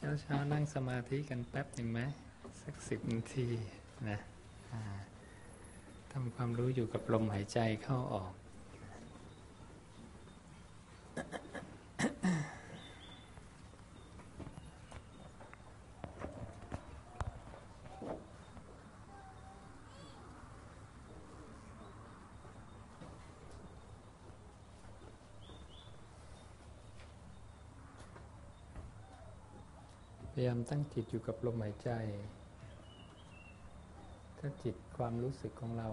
เช้าเช้านั่งสมาธิกันแป๊บหนึ่งไหมสักสิบนาทีนะทำความรู้อยู่กับลมหายใจเข้าออกพยามตั้งจิตอยู่กับลมหายใจ ถ้าจิตความรู้สึกของเรา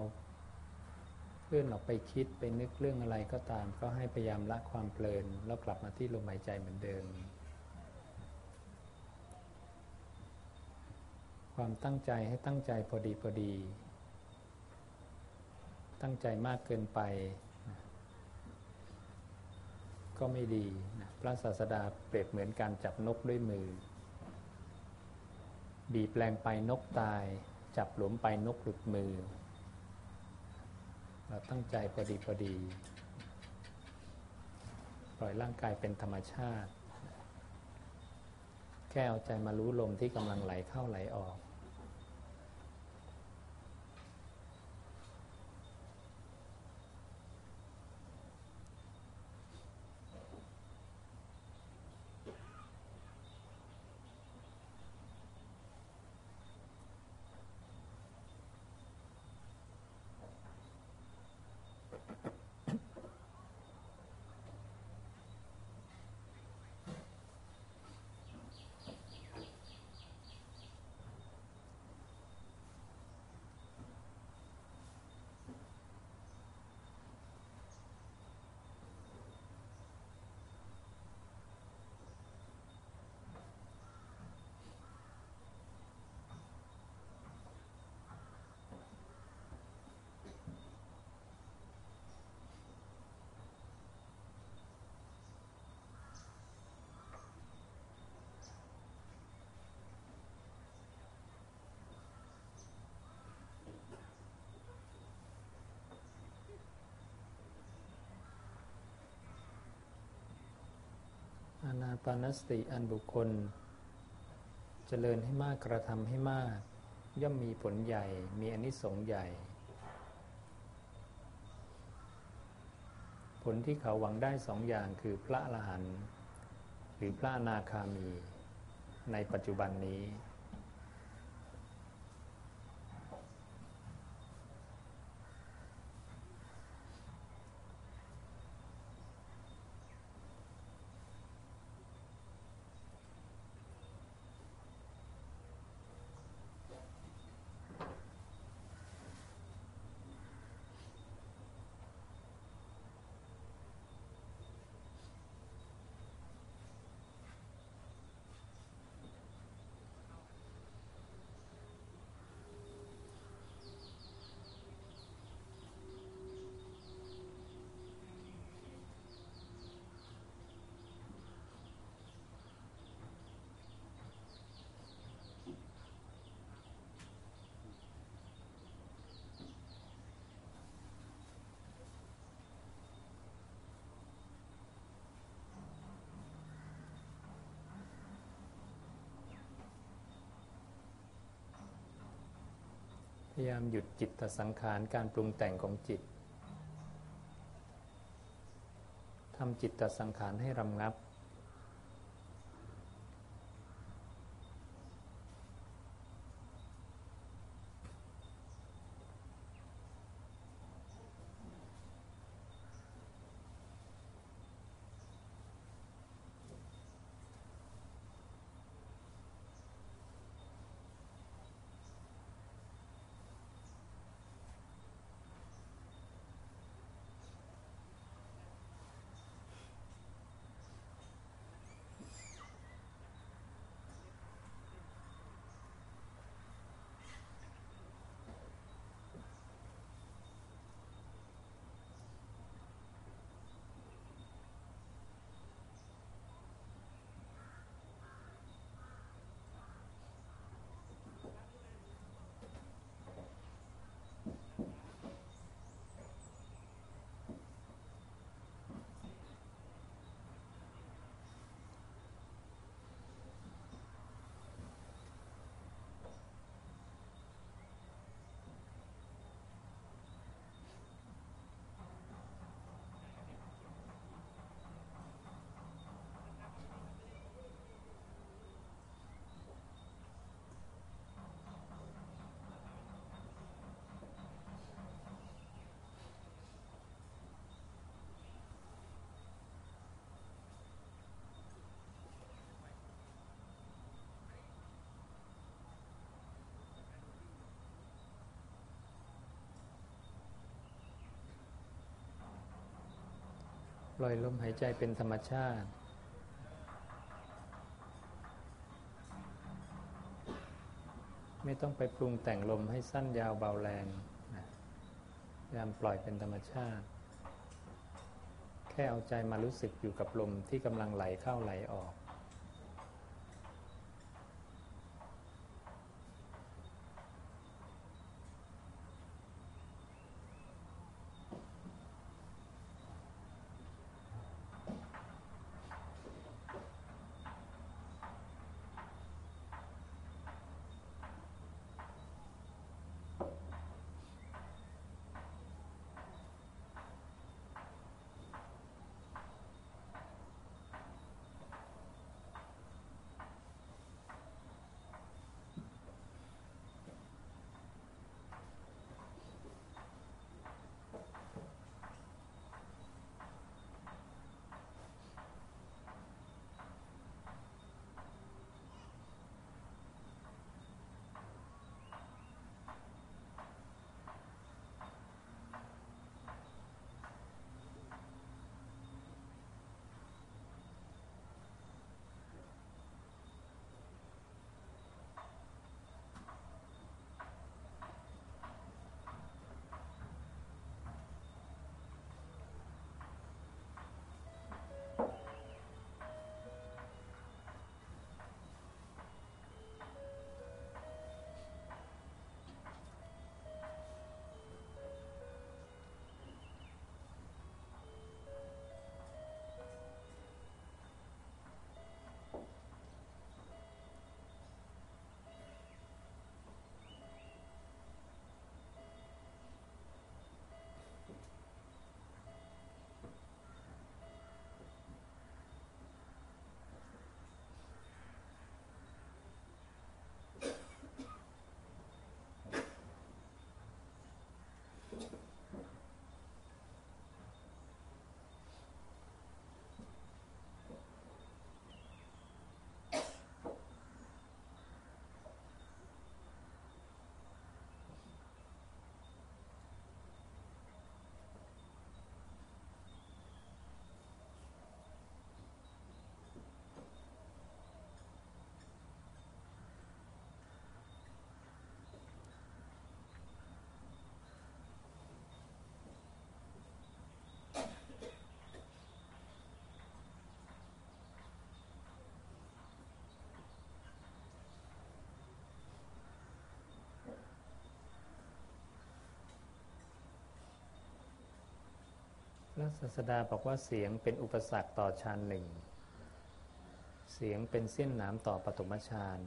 เลื่อนออกไปคิดไปนึกเรื่องอะไรก็ตาม ก็ให้พยายามละความเพลิน แล้วกลับมาที่ลมหายใจเหมือนเดิม ความตั้งใจให้ตั้งใจพอดีพอดี ตั้งใจมากเกินไป ก็ไม่ดีนะพระศาสดาเปรียบเหมือนการจับนกด้วยมือ บีบแรงไปนกตาย จับหลวมไปนกหลุดมือ เราตั้งใจพอดีพอดี ปล่อยร่างกายเป็นธรรมชาติ แค่เอาใจมารู้ลมที่กำลังไหลเข้าไหลออก ปานสติอันบุคคล เจริญให้มากกระทำให้มาก ย่อมมีผลใหญ่มีอนิสงส์ใหญ่ ผลที่เขาหวังได้สองอย่างคือพระอรหันต์หรือพระนาคามีในปัจจุบันนี้ พยายามหยุดจิตตสังขารการปรุงแต่งของจิตทำจิตตสังขารให้รำงับ ปล่อยลมหายใจเป็นธรรมชาติ ไม่ต้องไปปรุงแต่งลมให้สั้นยาวเบาแรงพยายามปล่อยเป็นธรรมชาติ แค่เอาใจมารู้สึกอยู่กับลมที่กำลังไหลเข้าไหลออก พระศาสดาบอกว่าเสียงเป็นอุปสรรคต่อฌานหนึ่ง เสียงเป็นเส้นหนามต่อปฐมฌาน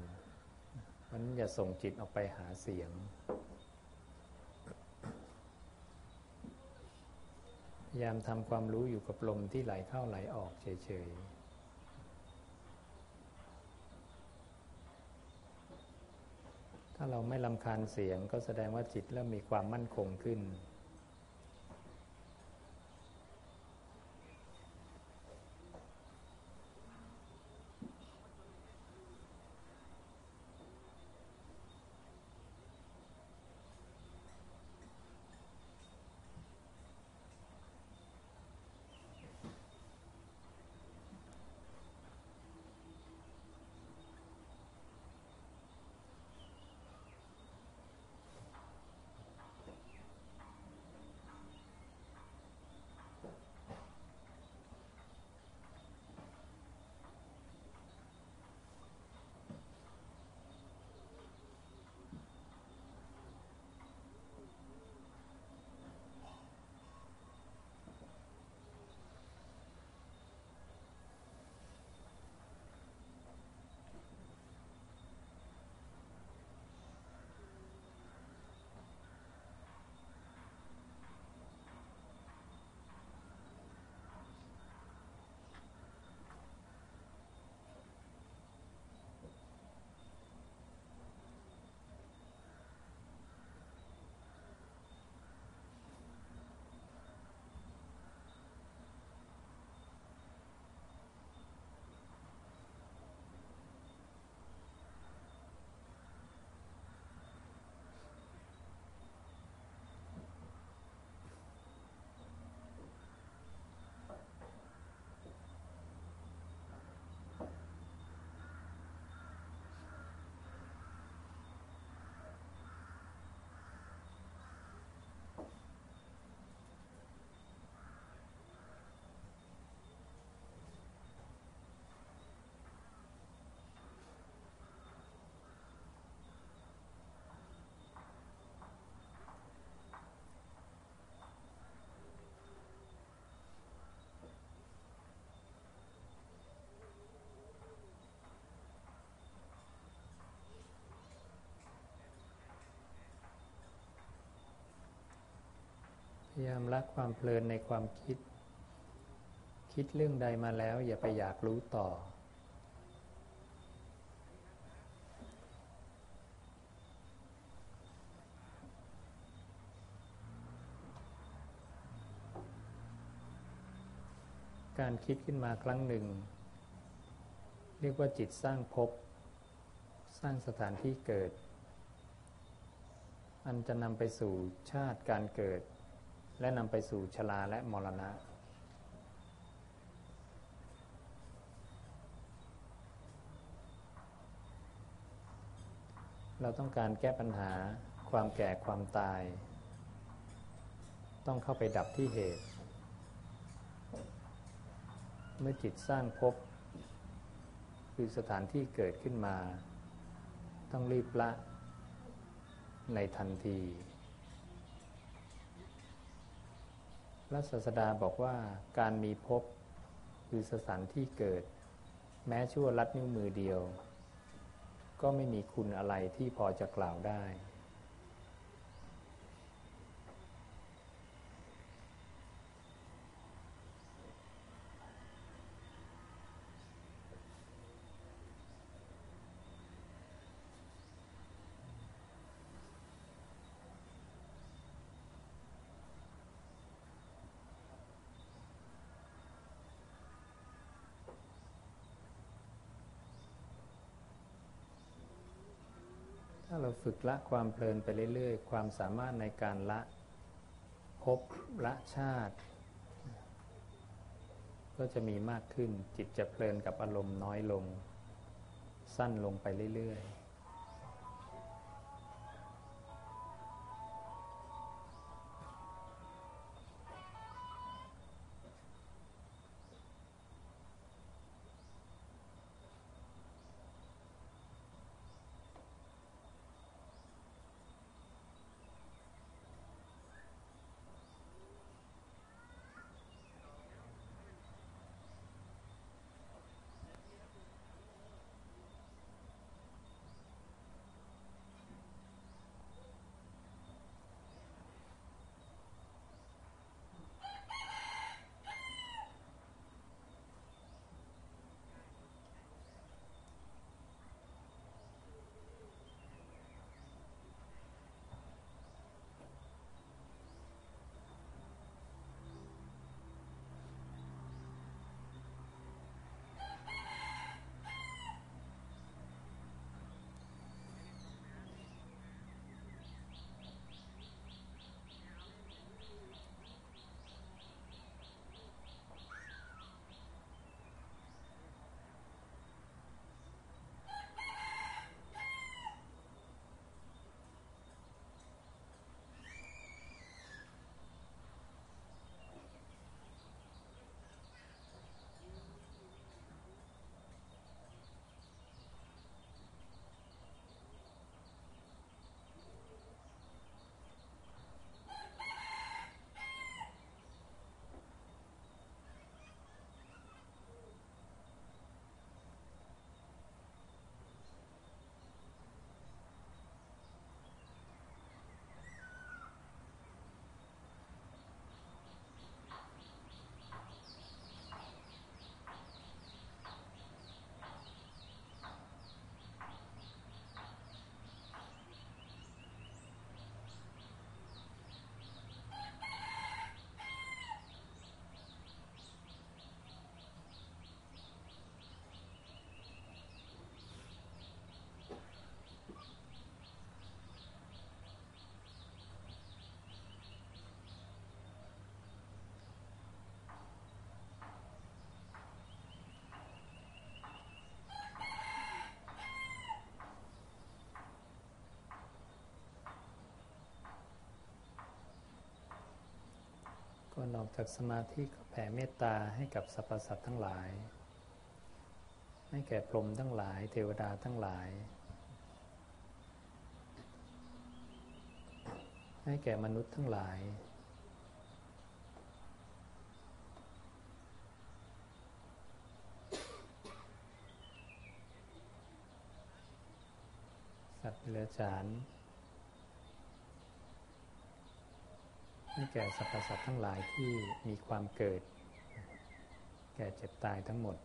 มันอย่าส่งจิตออกไปหาเสียง พยายามทำความรู้อยู่กับลมที่ไหลเข้าไหลออกเฉยๆถ้าเราไม่ลำคาญเสียงก็แสดงว่าจิตเริ่มมีความมั่นคงขึ้น ยายามละความเพลินในความคิด คิดเรื่องใดมาแล้ว อย่าไปอยากรู้ต่อ การคิดขึ้นมาครั้งหนึ่ง เรียกว่าจิตสร้างภพสร้างสถานที่เกิด อันจะนำไปสู่ชาติการเกิด และนำไปสู่ชราและมรณะ เราต้องการแก้ปัญหาความแก่ความตาย ต้องเข้าไปดับที่เหตุ เมื่อจิตสร้างภพคือสถานที่เกิดขึ้นมา ต้องรีบละในทันที พระศาสดาบอกว่าการมีภพคือสสารที่เกิด แม้ชั่วลัดนิ้วมือเดียว ก็ไม่มีคุณอะไรที่พอจะกล่าวได้ เราฝึกละความเพลินไปเรื่อยๆ ความสามารถในการละภพละชาติ ก็จะมีมากขึ้นจิตจะเพลินกับอารมณ์น้อยลง สั้นลงไปเรื่อยๆ ก่อนออกจากสมาธิก็แผ่เมตตาให้กับสรรพสัตว์ทั้งหลาย ให้แก่พรหมทั้งหลาย เทวดาทั้งหลาย ให้แก่มนุษย์ทั้งหลาย สัตว์เลื้อยฉาน ให้แก่สรรพสัตว์ทั้งหลายที่มีความเกิด แก่เจ็บตายทั้งหมด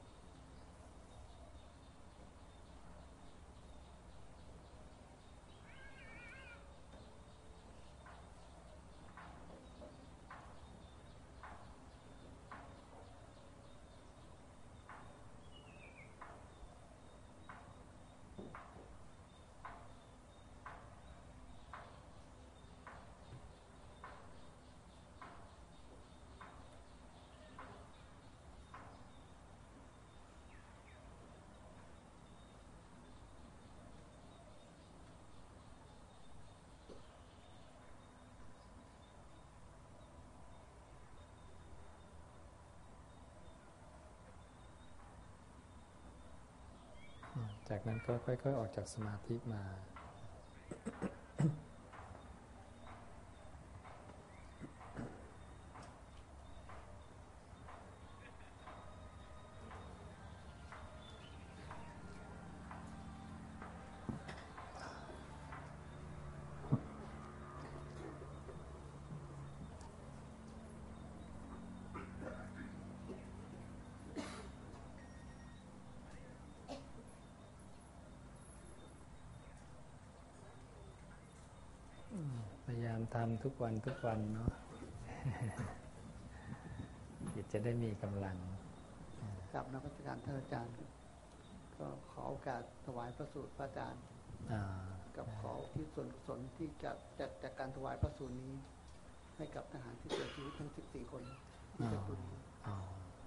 จากนั้นก็ค่อย ๆ ออกจากสมาธิมาทำทุกวันทุกวันเนาะจิตจะได้มีกำลังกับนักวิชาการท่านอาจารย์ ก็ขอโอกาสถวายพระสูตรพระอาจารย์กับขอที่ส่วนสนที่จะจัดจากการถวายพระสูตรนี้ ให้กับทหารที่เสียชีวิตทั้งสิบสี่คนที่จะตุน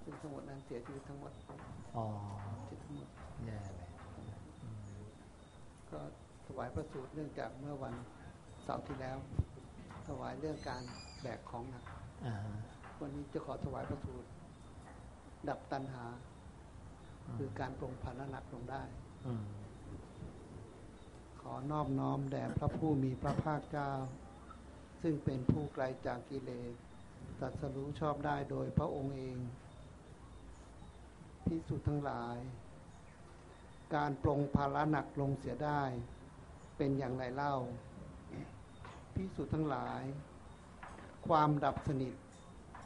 ซึ่งทั้งหมดนั้นเสียชีวิตทั้งหมดอ๋อทั้งหมดแย่เลยก็ถวายพระสูตรเนื่องจากเมื่อวันเสาร์ที่แล้ว ถวายเรื่องการแบกของหนักวันนี้จะขอถวายพระสูตรดับตัณหา คือการปรงภาระหนักลงได้ขอนอบน้อมแด่พระผู้มีพระภาคเจ้า ซึ่งเป็นผู้ไกลจากกิเลสตัดสรู้ชอบได้โดยพระองค์เองพิสุทั้งหลาย การปรงภาระหนักลงเสียได้ เป็นอย่างไรเล่า พิสุทั้งหลาย ความดับสนิท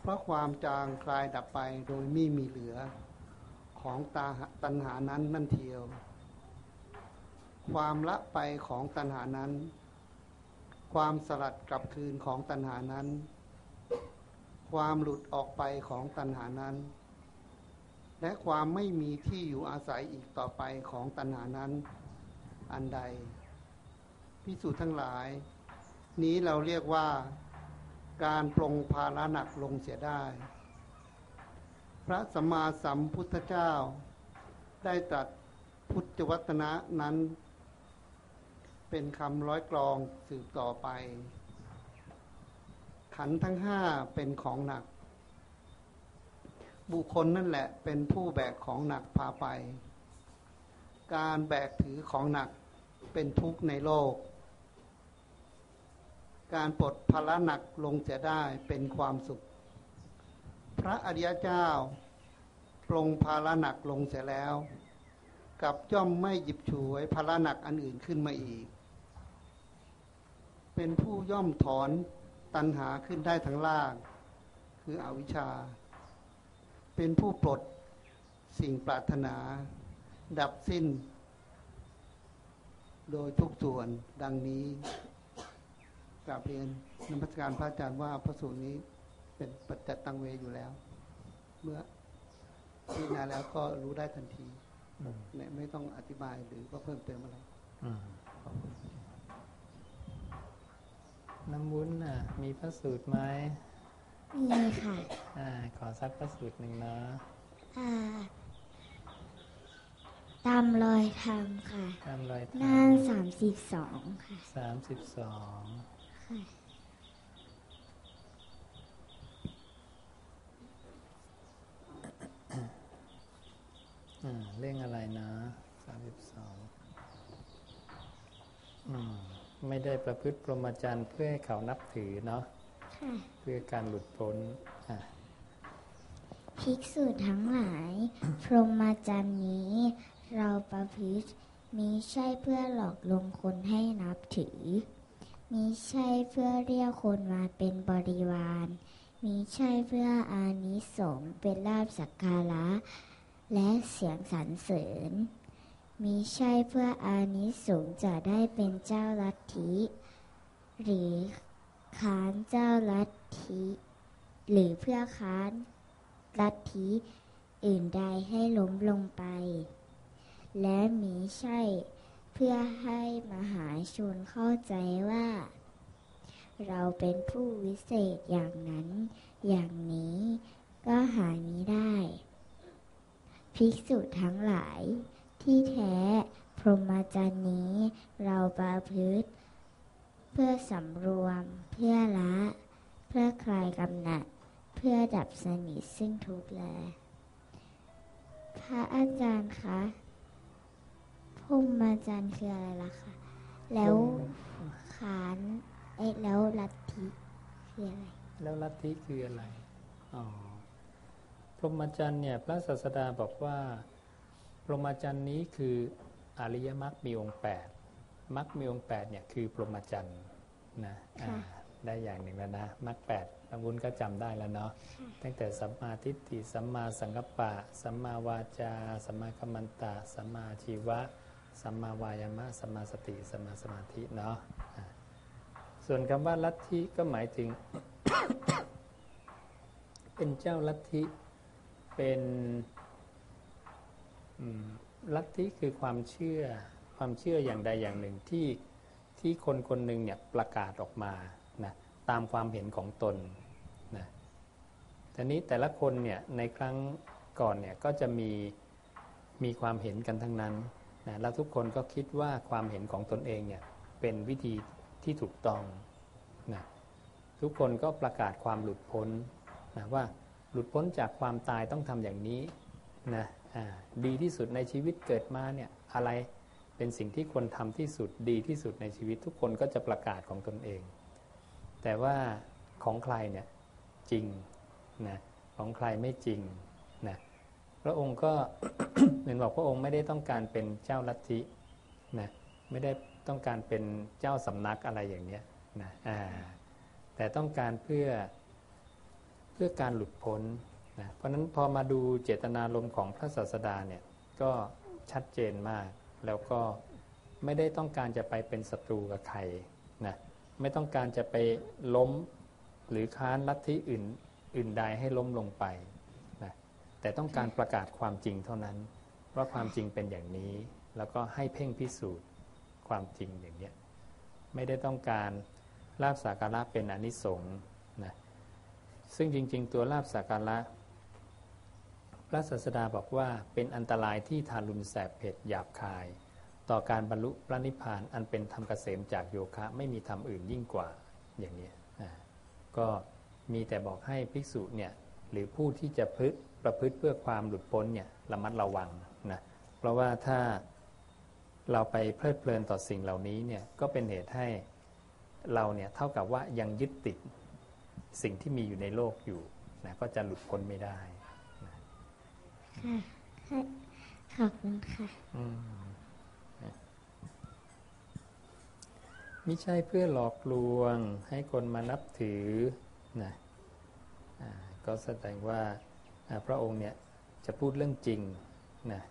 เพราะความจางคลายดับไปโดยไม่มีเหลือของตาตัณหานั้นนั่นเทียว ความละไปของตัณหานั้น ความสลัดกลับคืนของตัณหานั้น ความหลุดออกไปของตัณหานั้น และความไม่มีที่อยู่อาศัยอีกต่อไปของตัณหานั้น อันใดพิสูจน์ทั้งหลาย นี้เราเรียกว่าการปรงภาระหนักลงเสียได้ พระสัมมาสัมพุทธเจ้า ได้ตรัสพุทธวัตนะนั้น เป็นคำร้อยกรองสืบต่อไป ขันทั้งห้าเป็นของหนัก บุคคลนั่นแหละเป็นผู้แบกของหนักพาไป การแบกถือของหนักเป็นทุกข์ในโลก การปลดภาระหนักลงเสียได้เป็นความสุข พระอริยเจ้าปรงภาระหนักลงเสียแล้ว กับย่อมไม่หยิบฉวยภาระหนักอันอื่นขึ้นมาอีก เป็นผู้ย่อมถอนตัณหาขึ้นได้ทั้งล่าง คืออวิชชา เป็นผู้ปลดสิ่งปรารถนา ดับสิ้น โดยทุกส่วนดังนี้ กราบเรียนนมัสการพระอาจารย์ว่าพระสูตรนี้เป็นปัจจตังเวอยู่แล้ว เมื่อพิจารณาแล้วก็รู้ได้ทันทีเนี่ยไม่ต้องอธิบายหรือว่าเพิ่มเติมอะไรน้ำวุ้นน่ะ มีพระสูตรไหมมีค่ะ อ่า ขอสักพระสูตรหนึ่งนะอ่าตามรอยธรรมค่ะ ตามรอยธรรมนั่งสามสิบสองค่ะสามสิบสอง เรื่องอะไรนะสามสิบสองไม่ได้ประพฤติพรหมจรรย์เพื่อให้เขานับถือเนาะเพื่อการหลุดพ้นภิกษุทั้งหลาย พรหมจรรย์นี้ เราประพฤติมิใช่เพื่อหลอกลวงคนให้นับถือ มีใช่เพื่อเรียกคนมาเป็นบริวารมีใช่เพื่ออานิสงส์เป็นลาบสักการะ และเสียงสรรเสริญมีใช่เพื่ออานิสงส์จะได้เป็นเจ้าลัทธิ หรือค้านเจ้าลัทธิ หรือเพื่อค้านลัทธิอื่นใดให้ล้มลงไป และมีใช่ เพื่อให้มหาชนเข้าใจว่า เราเป็นผู้วิเศษอย่างนั้น อย่างนี้ก็หามิได้ ภิกษุทั้งหลาย ที่แท้ พรหมจรรย์นี้เราประพฤติ เพื่อสำรวม เพื่อละ เพื่อคลายกำหนัด เพื่อดับสนิทซึ่งทุกข์แล พระอาจารย์คะ พรหมจรรย์คืออะไรล่ะคะ แล้วขานเอ๊ะแล้วลัทธิคืออะไร แล้วลัทธิคืออะไร อ๋อ พรหมจรรย์เนี่ยพระศาสดาบอกว่า พรหมจรรย์นี้คืออริยมรรคมีองค์8มรรคมีองค์8เนี่ยคือพรหมจรรย์นะอ่าค่ะได้อย่างหนึ่งแล้วนะมรรคแปดบางวุ้นก็จำได้แล้วเนาะตั้งแต่สัมมาทิฏฐิสัมมาสังกัปปะ สัมมาวาจา สัมมากัมมันตะ สัมมาอาชีวะ สัมมาวายามะสัมมาสติสัมมาสมาธิเนาะส่วนคำว่าลัทธิก็หมายถึง เป็นเจ้าลัทธิเป็นลัทธิคือความเชื่อความเชื่ออย่างใดอย่างหนึ่งที่ที่คนคนหนึ่งเนี่ยประกาศออกมานะตามความเห็นของตนนะทีนี้แต่ละคนเนี่ยในครั้งก่อนเนี่ยก็จะมีมีความเห็นกันทั้งนั้น นะแล้วทุกคนก็คิดว่าความเห็นของตนเองเนี่ยเป็นวิธีที่ถูกต้องนะทุกคนก็ประกาศความหลุดพ้นนะว่าหลุดพ้นจากความตายต้องทำอย่างนี้นะดีที่สุดในชีวิตเกิดมาเนี่ยอะไรเป็นสิ่งที่ควรทำที่สุดดีที่สุดในชีวิตทุกคนก็จะประกาศของตนเอง แต่ว่าของใครเนี่ยจริงนะของใครไม่จริง พระองค์ก็เหมือนบอกพระองค์ไม่ได้ต้องการเป็นเจ้าลัทธินะไม่ได้ต้องการเป็นเจ้าสำนักอะไรอย่างเนี้ยนะแต่ต้องการเพื่อเพื่อการหลุดพ้นนะเพราะฉะนั้นพอมาดูเจตนารมณ์ของพระศาสดาเนี่ยก็ชัดเจนมาก แล้วก็ไม่ได้ต้องการจะไปเป็นศัตรูกับใครนะไม่ต้องการจะไปล้มหรือค้านลัทธิอื่นอื่นใดให้ล้มลงไป แต่ต้องการประกาศความจริงเท่านั้น ว่าความจริงเป็นอย่างนี้ แล้วก็ให้เพ่งพิสูจน์ความจริงอย่างเนี้ยไม่ได้ต้องการลาบสักการะเป็นอนิสงส์นะซึ่งจริง ๆ ตัวลาบสักการะพระศาสดาบอกว่าเป็นอันตรายที่ทารุณแสบเผ็ดหยาบคาย ต่อการบรรลุพระนิพพานอันเป็นธรรมเกษมจากโยคะ ไม่มีธรรมอื่นยิ่งกว่าอย่างนี้ก็มีแต่บอกให้ภิกษุเนี่ยหรือผู้ที่จะพึ ประพฤติเพื่อความหลุดพ้นเนี่ยระมัดระวังนะเพราะว่าถ้าเราไปเพลิดเพลินต่อสิ่งเหล่านี้เนี่ยก็เป็นเหตุให้เราเนี่ยเท่ากับว่ายังยึดติดสิ่งที่มีอยู่ในโลกอยู่นะก็จะหลุดพ้นไม่ได้ค่ะค่ะขอบคุณค่ะอืมนะไม่ใช่เพื่อหลอกลวงให้คนมานับถือนะอ่าก็แสดงว่าอ่า พระองค์เนี่ยจะพูดเรื่องจริงนะ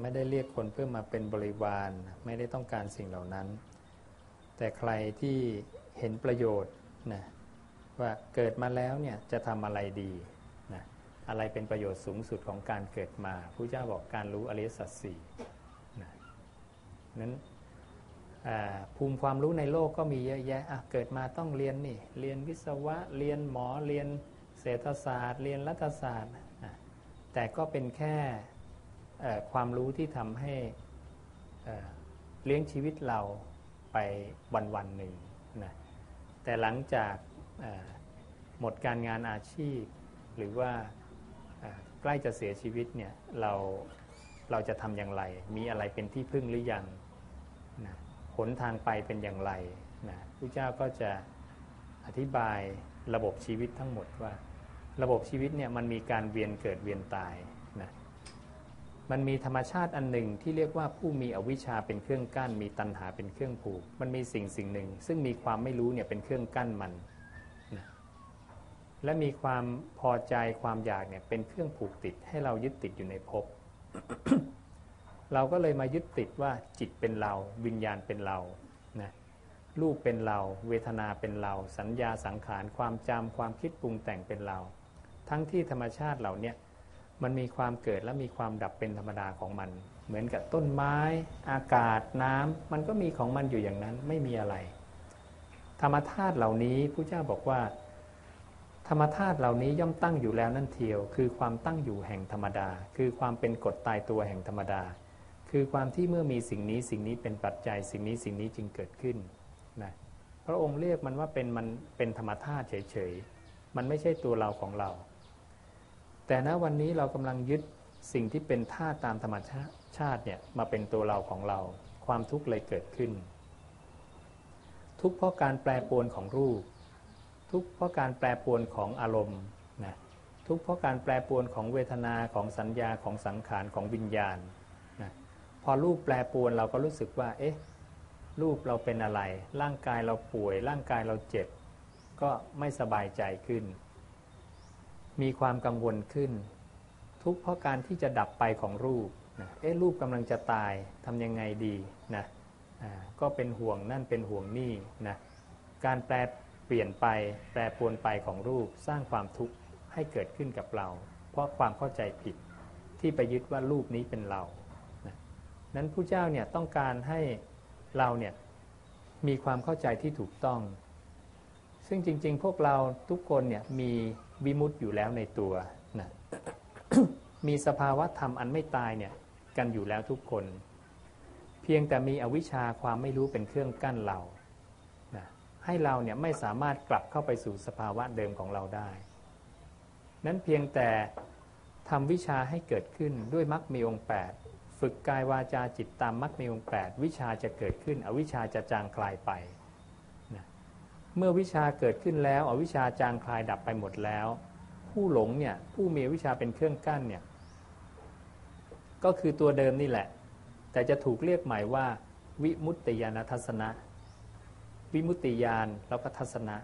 ไม่ได้เรียกคนเพื่อมาเป็นบริวาร ไม่ได้ต้องการสิ่งเหล่านั้น แต่ใครที่เห็นประโยชน์นะว่าเกิดมาแล้วเนี่ยจะทำอะไรดีนะอะไรเป็นประโยชน์สูงสุดของการเกิดมาพระเจ้าบอกการรู้อริยสัจสี่นะนั้นภูมิความรู้ในโลกก็มีเยอะแยะะเกิดมาต้องเรียนนี่ เรียนวิศวะ เรียนหมอ เรียน เศรษฐศาสตร์ เรียนรัฐศาสตร์ แต่ก็เป็นแค่ความรู้ที่ทำให้เลี้ยงชีวิตเราไปวันวันๆหนึ่งนะแต่หลังจากหมดการงานอาชีพ หรือว่าใกล้จะเสียชีวิตเนี่ยเราเราจะทำอย่างไร มีอะไรเป็นที่พึ่งหรือยังนะหนทางไปเป็นอย่างไรนะพระเจ้าก็จะอธิบายระบบชีวิตทั้งหมดว่า ระบบชีวิตเนี่ยมันมีการเวียนเกิดเวียนตายนะมันมีธรรมชาติอันหนึ่งที่เรียกว่าผู้มีอวิชชาเป็นเครื่องกั้น มีตัณหาเป็นเครื่องผูก มันมีสิ่งสิ่งหนึ่ง ซึ่งมีความไม่รู้เนี่ยเป็นเครื่องกั้นมันนะและมีความพอใจความอยากเนี่ยเป็นเครื่องผูกติดให้เรายึดติดอยู่ในภพเราก็เลยมายึดติดว่าจิตเป็นเรา วิญญาณเป็นเรานะรูปเป็นเรา เวทนาเป็นเรา สัญญาสังขารความจำความคิดปรุงแต่งเป็นเรา ทั้งที่ธรรมชาติเหล่านี้มันมีความเกิดและมีความดับเป็นธรรมดาของมัน เหมือนกับต้นไม้ อากาศน้ำมันก็มีของมันอยู่อย่างนั้นไม่มีอะไร ธรรมธาตุเหล่านี้ผู้เจ้าบอกว่า ธรรมธาตุเหล่านี้ย่อมตั้งอยู่แล้วนั่นเทียว คือความตั้งอยู่แห่งธรรมดา คือความเป็นกฎตายตัวแห่งธรรมดา คือความที่เมื่อมีสิ่งนี้สิ่งนี้เป็นปัจจัยสิ่งนี้สิ่งนี้จึงเกิดขึ้นนะพระองค์เรียกมันว่าเป็นมันเป็นธรรมธาตุเฉยๆมันไม่ใช่ตัวเราของเรา แต่ณวันนี้เรากำลังยึดสิ่งที่เป็นธาตุตามธรรมชาติเนี่ยมาเป็นตัวเราของเรา ความทุกข์เลยเกิดขึ้น ทุกข์เพราะการแปรปรวนของรูป ทุกข์เพราะการแปรปรวนของอารมณ์นะทุกข์เพราะการแปรปรวนของเวทนาของสัญญาของสังขารของวิญญาณนะพอรูปแปรปรวนเราก็รู้สึกว่า เอ๊ะ รูปเราเป็นอะไร ร่างกายเราป่วย ร่างกายเราเจ็บ ก็ไม่สบายใจขึ้น มีความกังวลขึ้น ทุกข์เพราะการที่จะดับไปของรูปนะเอ๊ะรูปกำลังจะตายทำยังไงดีนะก็เป็นห่วงนั่นเป็นห่วงนี่นะการแปรเปลี่ยนไปแปรปรวนไปของรูปสร้างความทุกข์ให้เกิดขึ้นกับเรา เพราะความเข้าใจผิดที่ไปยึดว่ารูปนี้เป็นเรานะนั้นผู้เจ้าเนี่ยต้องการให้เราเนี่ยมีความเข้าใจที่ถูกต้อง ซึ่งจริง ๆ พวกเราทุกคนเนี่ยมี วิมุตติอยู่แล้วในตัวนะมีสภาวะธรรมอันไม่ตายเนี่ยกันอยู่แล้วทุกคน เพียงแต่มีอวิชชาความไม่รู้เป็นเครื่องกั้นเรานะให้เราเนี่ยไม่สามารถกลับเข้าไปสู่สภาวะเดิมของเราได้ นั้นเพียงแต่ทำวิชาให้เกิดขึ้นด้วยมรรคมีองค์8ฝึกกายวาจาจิตตามมรรคมีองค์8วิชาจะเกิดขึ้น อวิชาจะจางคลายไป เมื่อวิชาเกิดขึ้นแล้วอวิชาจางคลายดับไปหมดแล้ว ผู้หลงเนี่ยผู้มีวิชาเป็นเครื่องกั้นเนี่ยก็คือตัวเดิมนี่แหละ แต่จะถูกเรียกใหม่ว่า วิมุตติยานทัศนะ วิมุตติยานแล้วก็ทัศนะ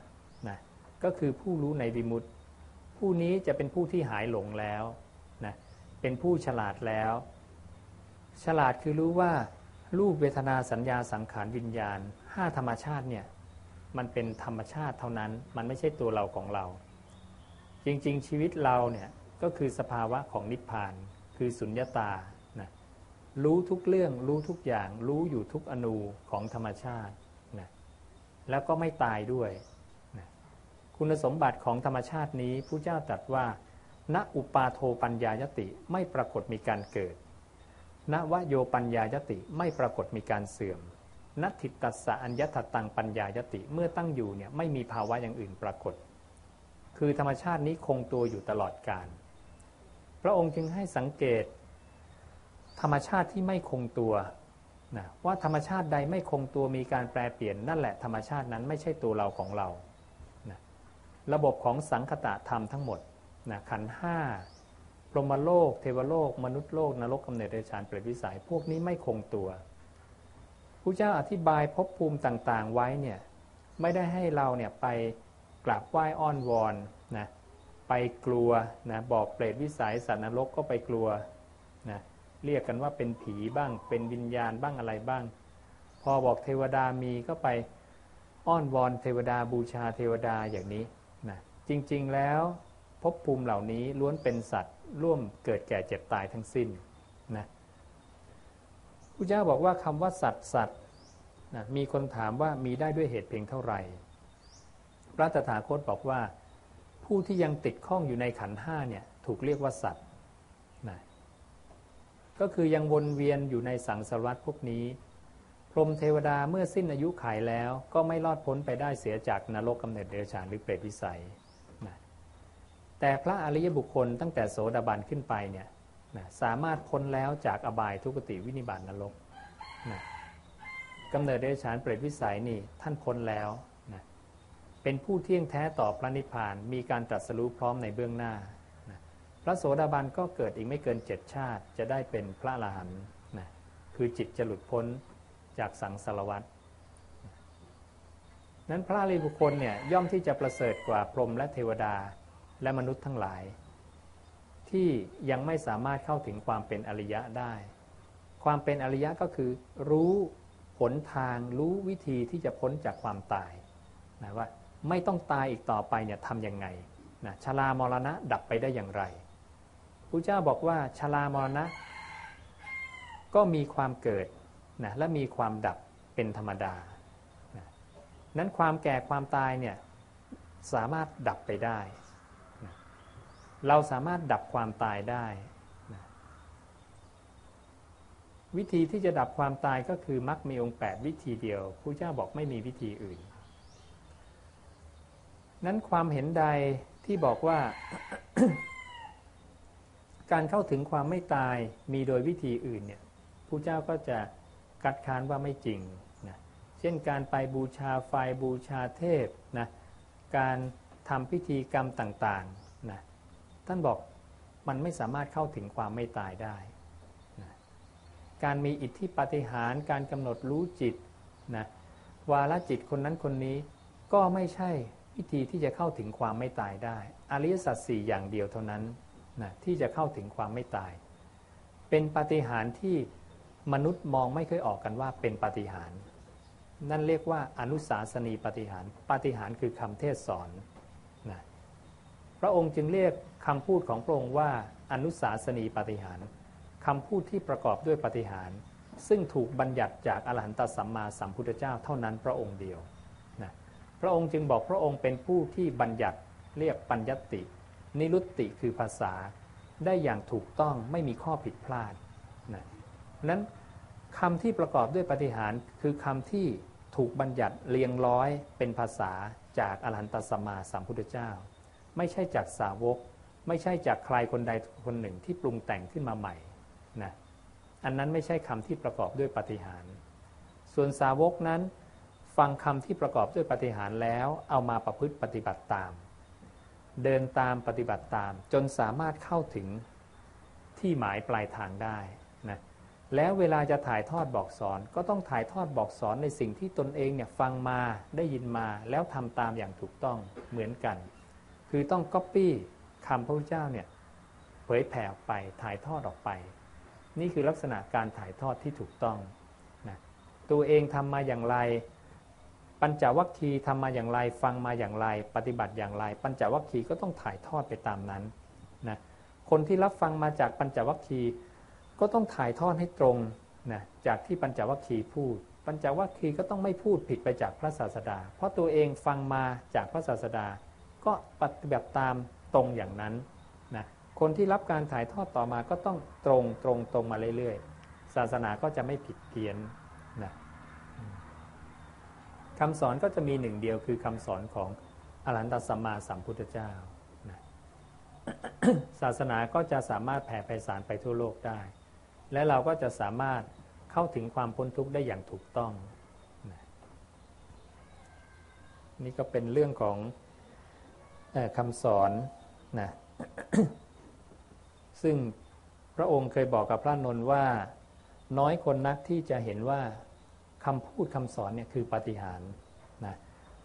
นะก็คือผู้รู้ในวิมุตติ ผู้นี้จะเป็นผู้ที่หายหลงแล้วนะเป็นผู้ฉลาดแล้ว ฉลาดคือรู้ว่ารูปเวทนาสัญญาสังขารวิญญาณห้าธรรมชาติเนี่ย มันเป็นธรรมชาติเท่านั้น มันไม่ใช่ตัวเราของเรา จริงๆ ชีวิตเราเนี่ยก็คือสภาวะของนิพพาน คือสุญญตานะรู้ทุกเรื่องรู้ทุกอย่าง รู้อยู่ทุกอนูของธรรมชาตินะแล้วก็ไม่ตายด้วยนะคุณสมบัติของธรรมชาตินี้ผู้เจ้าตรัสว่า ณอุปาโทปัญญายติไม่ปรากฏมีการเกิด ณวโยปัญญายติไม่ปรากฏมีการเสื่อม นัตถิตัสสะอัญญตตังปัญญายติเมื่อตั้งอยู่เนี่ยไม่มีภาวะอย่างอื่นปรากฏ คือธรรมชาตินี้คงตัวอยู่ตลอดกาลพระองค์จึงให้สังเกต ธรรมชาติที่ไม่คงตัวนะว่าธรรมชาติใดไม่คงตัวมีการแปลเปลี่ยนนั่นแหละธรรมชาตินั้นไม่ใช่ตัวเราของเรานะระบบของสังคตะธรรมทั้งหมดนะขันห้าพรหมโลก เทวโลก มนุษย์โลกนรกกำเนิดเดชานเปรตวิสัย พวกนี้ไม่คงตัว ผู้เจ้าอธิบายภพภูมิต่างๆไว้เนี่ยไม่ได้ให้เราเนี่ยไปกราบไหว้อ้อนวอนนะไปกลัวนะบอกเปรตวิสัยสัตว์นรกก็ไปกลัวนะเรียกกันว่าเป็นผีบ้าง เป็นวิญญาณบ้างอะไรบ้าง พอบอกเทวดามีก็ไปอ้อนวอนเทวดาบูชาเทวดาอย่างนี้นะจริงๆแล้วภพภูมิเหล่านี้ล้วนเป็นสัตว์ร่วมเกิดแก่เจ็บตายทั้งสิ้นนะ พระเจ้าบอกว่าคำว่าสัตว์สัตว์นะมีคนถามว่ามีได้ด้วยเหตุเพียงเท่าไหร่ พระตถาคตบอกว่า ผู้ที่ยังติดข้องอยู่ในขันห้าเนี่ยถูกเรียกว่าสัตว์นะก็คือยังวนเวียนอยู่ในสังสารวัฏพวกนี้ พรหมเทวดาเมื่อสิ้นอายุขัยแล้ว ก็ไม่รอดพ้นไปได้เสียจากนรกกำเนิดเดรัจฉานหรือเปรตวิสัยนะแต่พระอริยบุคคลตั้งแต่โสดาบันขึ้นไปเนี่ย นะสามารถพ้นแล้วจากอบายทุกติวินิบาตนรกนะกำเนิดเดรัจฉานเปรตวิสัยนี่ท่านพ้นแล้วนะเป็นผู้เที่ยงแท้ต่อพระนิพพานมีการตรัสรู้พร้อมในเบื้องหน้านะพระโสดาบันก็เกิดอีกไม่เกินเจ็ดชาติ จะได้เป็นพระอรหันต์นะคือจิตจะหลุดพ้นจากสังสารวัฏนั้นพระอริยบุคคลเนี่ยย่อมที่จะประเสริฐกว่าพรหมและเทวดาและมนุษย์ทั้งหลาย ที่ยังไม่สามารถเข้าถึงความเป็นอริยะได้ ความเป็นอริยะก็คือรู้หนทางรู้วิธีที่จะพ้นจากความตายนะว่าไม่ต้องตายอีกต่อไปเนี่ยทำยังไงนะชรามรณะดับไปได้อย่างไรพระเจ้าบอกว่าชรามรณะ ก็มีความเกิดนะและมีความดับเป็นธรรมดานะนั้นความแก่ความตายเนี่ยสามารถดับไปได้ เราสามารถดับความตายได้นะวิธีที่จะดับความตายก็คือมักมีองค์ 8 วิธีเดียวพระเจ้าบอกไม่มีวิธีอื่น นั้นความเห็นใดที่บอกว่า การเข้าถึงความไม่ตายมีโดยวิธีอื่นเนี่ยผู้เจ้าก็จะกัดค้านว่าไม่จริงนะเช่นการไปบูชาไฟบูชาเทพนะการทำพิธีกรรมต่าง ท่านบอกมันไม่สามารถเข้าถึงความไม่ตายได้นะการมีอิทธิปาฏิหารย์การกำหนดรู้จิตนะวาลจิตคนนั้นคนนี้ก็ไม่ใช่วิธีที่จะเข้าถึงความไม่ตายได้ อริยสัจสี่อย่างเดียวเท่านั้นนะที่จะเข้าถึงความไม่ตาย เป็นปาฏิหาริย์ที่มนุษย์มองไม่เคยออกกันว่าเป็นปาฏิหาริย์นั่นเรียกว่าอนุสาสนีปาฏิหาริย์ปาฏิหาริย์คือคำเทศสอน พระองค์จึงเรียกคำพูดของพระองค์ว่าอนุสาสนีปฏิหารคำพูดที่ประกอบด้วยปฏิหาร ซึ่งถูกบัญญัติจากอรหันตสัมมาสัมพุทธเจ้าเท่านั้นพระองค์เดียวนะพระองค์จึงบอกพระองค์เป็นผู้ที่บัญญัติเรียกปัญญติ นิรุตติคือภาษาได้อย่างถูกต้องไม่มีข้อผิดพลาดนะนั้นคำที่ประกอบด้วยปฏิหารคือคำที่ถูกบัญญัติเรียงร้อยเป็นภาษาจากอรหันตสัมมาสัมพุทธเจ้า ไม่ใช่จากสาวก ไม่ใช่จากใครคนใดคนหนึ่งที่ปรุงแต่งขึ้นมาใหม่นะอันนั้นไม่ใช่คำที่ประกอบด้วยปฏิหารส่วนสาวกนั้น ฟังคำที่ประกอบด้วยปฏิหารแล้วเอามาประพฤติปฏิบัติตาม เดินตามปฏิบัติตาม จนสามารถเข้าถึงที่หมายปลายทางได้นะแล้วเวลาจะถ่ายทอดบอกสอน ก็ต้องถ่ายทอดบอกสอนในสิ่งที่ตนเองเนี่ยฟังมาได้ยินมาแล้วทำตามอย่างถูกต้องเหมือนกัน คือต้องก๊อปปี้คำพระพุทธเจ้าเนี่ยเผยแผ่ออกไปถ่ายทอดออกไป นี่คือลักษณะการถ่ายทอดที่ถูกต้องนะตัวเองทำมาอย่างไร ปัญจวัคคีย์ทำมาอย่างไรฟังมาอย่างไร ปฏิบัติอย่างไร ปัญจวัคคีย์ก็ต้องถ่ายทอดไปตามนั้นนะคนที่รับฟังมาจากปัญจวัคคีย์ก็ต้องถ่ายทอดให้ตรงนะจากที่ปัญจวัคคีย์พูด ปัญจวัคคีย์ก็ต้องไม่พูดผิดไปจากพระศาสดา เพราะตัวเองฟังมาจากพระศาสดา ก็ปฏิบัติตามตรงอย่างนั้นนะคนที่รับการถ่ายทอดต่อมาก็ต้องตรงตรงตรงมาเรื่อยๆ ศาสนาก็จะไม่ผิดเพี้ยนนะคำสอนก็จะมีหนึ่งเดียวคือคำสอนของอรหันตสัมมาสัมพุทธเจ้านะศาสนาก็จะสามารถแผ่ไพศาลไปทั่วโลกได้ และเราก็จะสามารถเข้าถึงความพ้นทุกข์ได้อย่างถูกต้องนะนี่ก็เป็นเรื่องของ คำสอนนะซึ่งพระองค์เคยบอกกับพระนนท์ว่า น้อยคนนักที่จะเห็นว่าคำพูดคำสอนเนี่ยคือปาฏิหาริย์นะ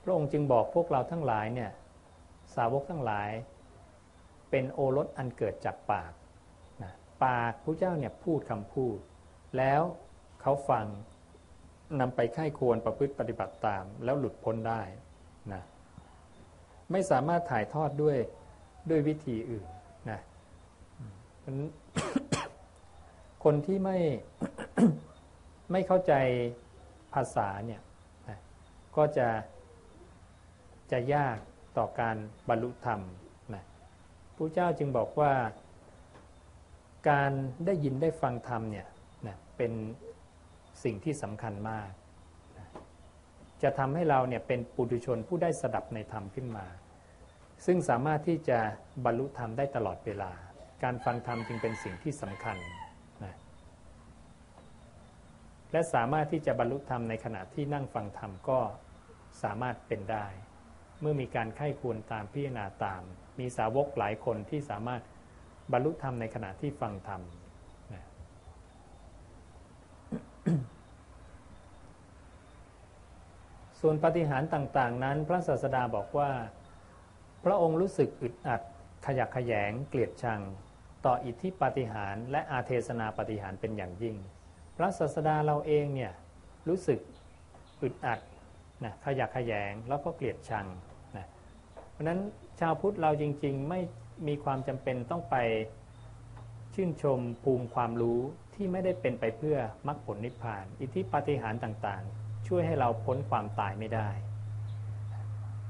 พระองค์จึงบอกพวกเราทั้งหลายเนี่ยสาวกทั้งหลาย เป็นโอรสอันเกิดจากปากนะปากพระเจ้าเนี่ยพูดคำพูด แล้วเขาฟังนำไปไข้ควรประพฤติปฏิบัติตาม แล้วหลุดพ้นได้ ไม่สามารถถ่ายทอดด้วยด้วยวิธีอื่นนะคนที่ไม่ไม่เข้าใจภาษาเนี่ยนะก็จะจะยากต่อการบรรลุธรรมนะพระเจ้าจึงบอกว่า การได้ยินได้ฟังธรรมเนี่ยนะเป็นสิ่งที่สำคัญมาก จะทำให้เราเนี่ยเป็นปุถุชนผู้ได้สดับในธรรมขึ้นมา ซึ่งสามารถที่จะบรรลุธรรมได้ตลอดเวลา การฟังธรรมจึงเป็นสิ่งที่สำคัญนะและสามารถที่จะบรรลุธรรมในขณะที่นั่งฟังธรรมก็สามารถเป็นได้ เมื่อมีการไข้ควรตามพิจารณาตาม มีสาวกหลายคนที่สามารถบรรลุธรรมในขณะที่ฟังธรรมนะส่วนปฏิหารต่าง ๆ นั้น พระศาสดาบอกว่า พระองค์รู้สึกอึดอัด ขยักขยง เกลียดชัง ต่ออิทธิปฏิหารและอาเทศนาปฏิหารเป็นอย่างยิ่ง พระศาสดาเราเองเนี่ยรู้สึกอึดอัดนะขยักขยงแล้วก็เกลียดชังนะเพราะนั้นชาวพุทธเราจริง ๆ ไม่มีความจำเป็นต้องไปชื่นชมภูมิความรู้ที่ไม่ได้เป็นไปเพื่อมรรคผลนิพพาน อิทธิปาฏิหาริย์ต่างๆ ช่วยให้เราพ้นความตายไม่ได้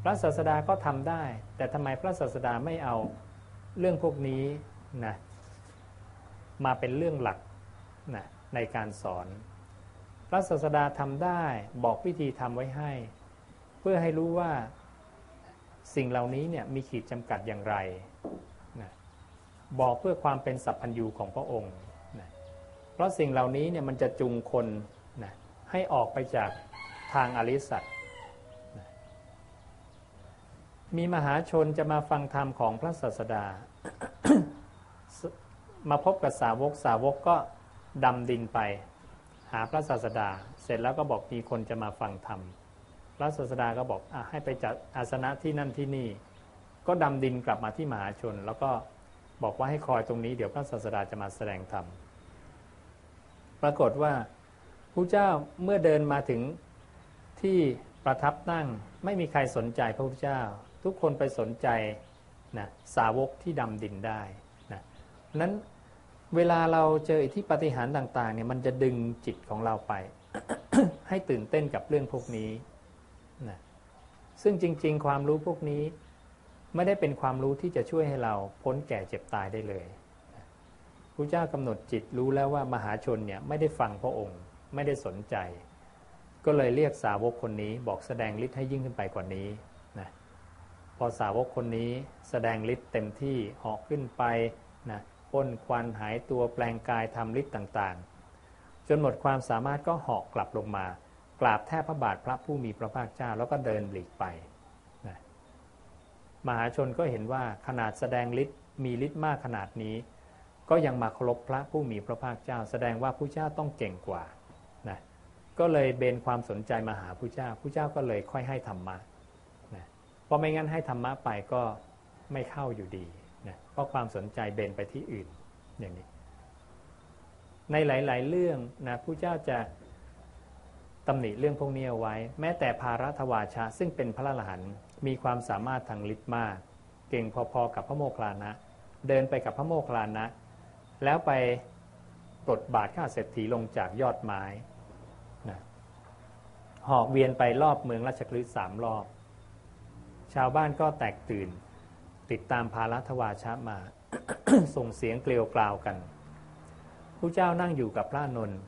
พระศาสดาก็ทำได้ แต่ทำไมพระศาสดาไม่เอาเรื่องพวกนี้นะมาเป็นเรื่องหลักนะในการสอน พระศาสดาทำได้บอกวิธีทำไว้ให้ เพื่อให้รู้ว่าสิ่งเหล่านี้เนี่ยมีขีดจำกัดอย่างไรนะบอกเพื่อความเป็นสัพพัญญูของพระองค์นะเพราะสิ่งเหล่านี้เนี่ยมันจะจูงคนนะให้ออกไปจากทางอริสัต มีมหาชนจะมาฟังธรรมของพระศาสดา มาพบกับสาวกสาวกก็ดำดินไป หาพระศาสดา เสร็จแล้วก็บอกมีคนจะมาฟังธรรม พระศาสดาก็บอกอให้ไปจัดอาสนะที่นั่นที่นี่ ก็ดำดินกลับมาที่มหาชน แล้วก็บอกว่าให้คอยตรงนี้เดี๋ยวพระศาสดาจะมาแสดงธรรม ปรากฏว่าพระเจ้าเมื่อเดินมาถึงที่ประทับนั่งไม่มีใครสนใจพระพุทธเจ้า ทุกคนไปสนใจนะสาวกที่ดำดินได้นะนั้นเวลาเราเจออิทธิปฏิหารต่างๆเนี่ยมันจะดึงจิตของเราไป ให้ตื่นเต้นกับเรื่องพวกนี้นะซึ่งจริง ๆ ความรู้พวกนี้ไม่ได้เป็นความรู้ที่จะช่วยให้เราพ้นแก่เจ็บตายได้เลยพระเจ้ากำหนดจิตรู้แล้วว่ามหาชนเนี่ยไม่ได้ฟังพระองค์ไม่ได้สนใจ ก็เลยเรียกสาวกคนนี้บอกแสดงฤทธิ์ให้ยิ่งขึ้นไปกว่านี้ พอสาวกคนนี้แสดงฤทธิ์เต็มที่หอกขึ้นไปนะพ่นควันหายตัวแปลงกายทำฤทธิ์ต่างๆ จนหมดความสามารถก็หอกกลับลงมา กราบแทบพระบาทพระผู้มีพระภาคเจ้าแล้วก็เดินหลีกไปนะมหาชนก็เห็นว่าขนาดแสดงฤทธิ์มีฤทธิ์มากขนาดนี้ ก็ยังมาเคารพพระผู้มีพระภาคเจ้า แสดงว่าผู้เจ้าต้องเก่งกว่านะก็เลยเบนความสนใจมาหาผู้เจ้าผู้เจ้าก็เลยค่อยให้ธรรมะ เพราะไม่งั้นให้ธรรมะไปก็ไม่เข้าอยู่ดีนะเพราะความสนใจเบนไปที่อื่นอย่างนี้ ในหลาย ๆ เรื่องนะผู้เจ้าจะตำหนิเรื่องพวกนี้เอาไว้ แม้แต่ภารัตวาชาซึ่งเป็นพระอรหันต์มีความสามารถทางฤทธิ์มาก เก่งพอๆกับพระโมคคัลลานะ เดินไปกับพระโมคคัลลานะ แล้วไปปลดบาทข้าเศรษฐีลงจากยอดไม้นะหอกเวียนไปรอบเมืองราชคฤห์สามรอบ ชาวบ้านก็แตกตื่น ติดตามภารัตวาชามา ส่งเสียงเกลียวกล่าวกันผู้เจ้านั่งอยู่กับพระนนท์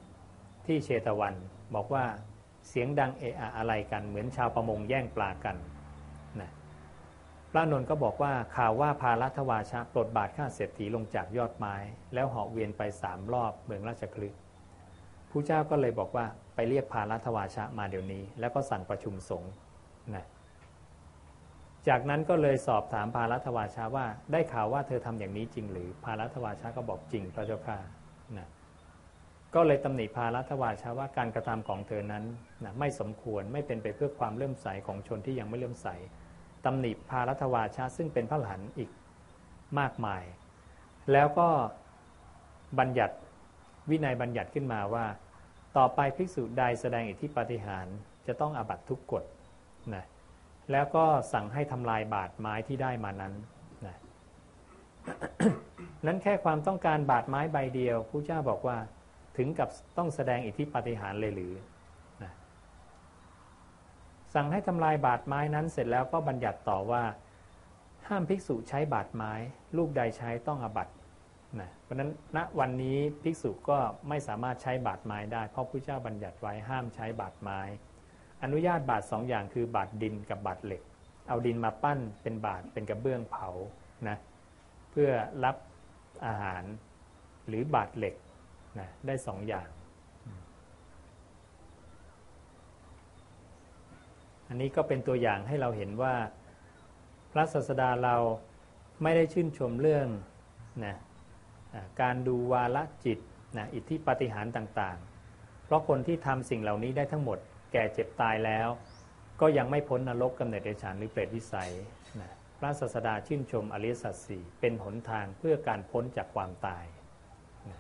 ที่เชตวันบอกว่าเสียงดังเอะอะอะไรกัน เหมือนชาวประมงแย่งปลากันนะพระนนท์ก็บอกว่าข่าวว่าพารัตวาชะปลดบาทข้าเศรษฐีลงจากยอดไม้ แล้วเหาะเวียนไปสามรอบเมืองราชคลึผู้เจ้าก็เลยบอกว่าไปเรียกพารัตวาชะมาเดี๋ยวนี้ แล้วก็สั่งประชุมสงฆ์นะ จากนั้นก็เลยสอบถามพารัตวาชาว่าได้ข่าวว่าเธอทำอย่างนี้จริงหรือพารัตวาชาก็บอกจริงพระเจ้าค่ะนะก็เลยตำหนิพารัตวาชาว่าการกระทำของเธอนั้นนะไม่สมควรไม่เป็นไปเพื่อความเลื่อมใสของชนที่ยังไม่เลื่อมใสตำหนิพารัตวาชาซึ่งเป็นพระหลันอีกมากมาย แล้วก็บัญญัติวินัยบัญญัติขึ้นมาว่า ต่อไปภิกษุใดแสดงอิทธิปาฏิหารจะต้องอาบัตทุกกฎนะ แล้วก็สั่งให้ทำลายบาดไม้ที่ได้มานั้นนะนั้นแค่ความต้องการบาดไม้ใบเดียวผู้เจ้าบอกว่าถึงกับต้องแสดงอิทธิปาฏิหารเลยหรือนะสั่งให้ทำลายบาดไม้นั้นเสร็จแล้วก็บัญญัติต่อว่า ห้ามภิกษุใช้บาดไม้ ลูกใดใช้ต้องอบัตนะเพราะนั้นณวันนี้ภิกษุก็ไม่สามารถใช้บาดไม้ได้ เพราะพระเจ้าบัญญัติไว้ห้ามใช้บาดไม้ อนุญาตบาดสองอย่างคือบาดดินกับบาดเหล็ก เอาดินมาปั้นเป็นบาดเป็นกระเบื้องเผานะเพื่อรับอาหารหรือบาดเหล็กนะได้สองอย่าง อันนี้ก็เป็นตัวอย่างให้เราเห็นว่าพระศาสดาเราไม่ได้ชื่นชมเรื่องนะการดูวาละจิตนะอิทธิปฏิหารต่างๆ เพราะคนที่ทำสิ่งเหล่านี้ได้ทั้งหมด ก่เจ็บตายแล้ว ก็ยังไม่พ้นนรกกำเนิดเดชานหรือเปรตวิสัยนะพระศาสดาชื่นชมอริยสัจสี่เป็นหนทางเพื่อการพ้นจากความตายนะ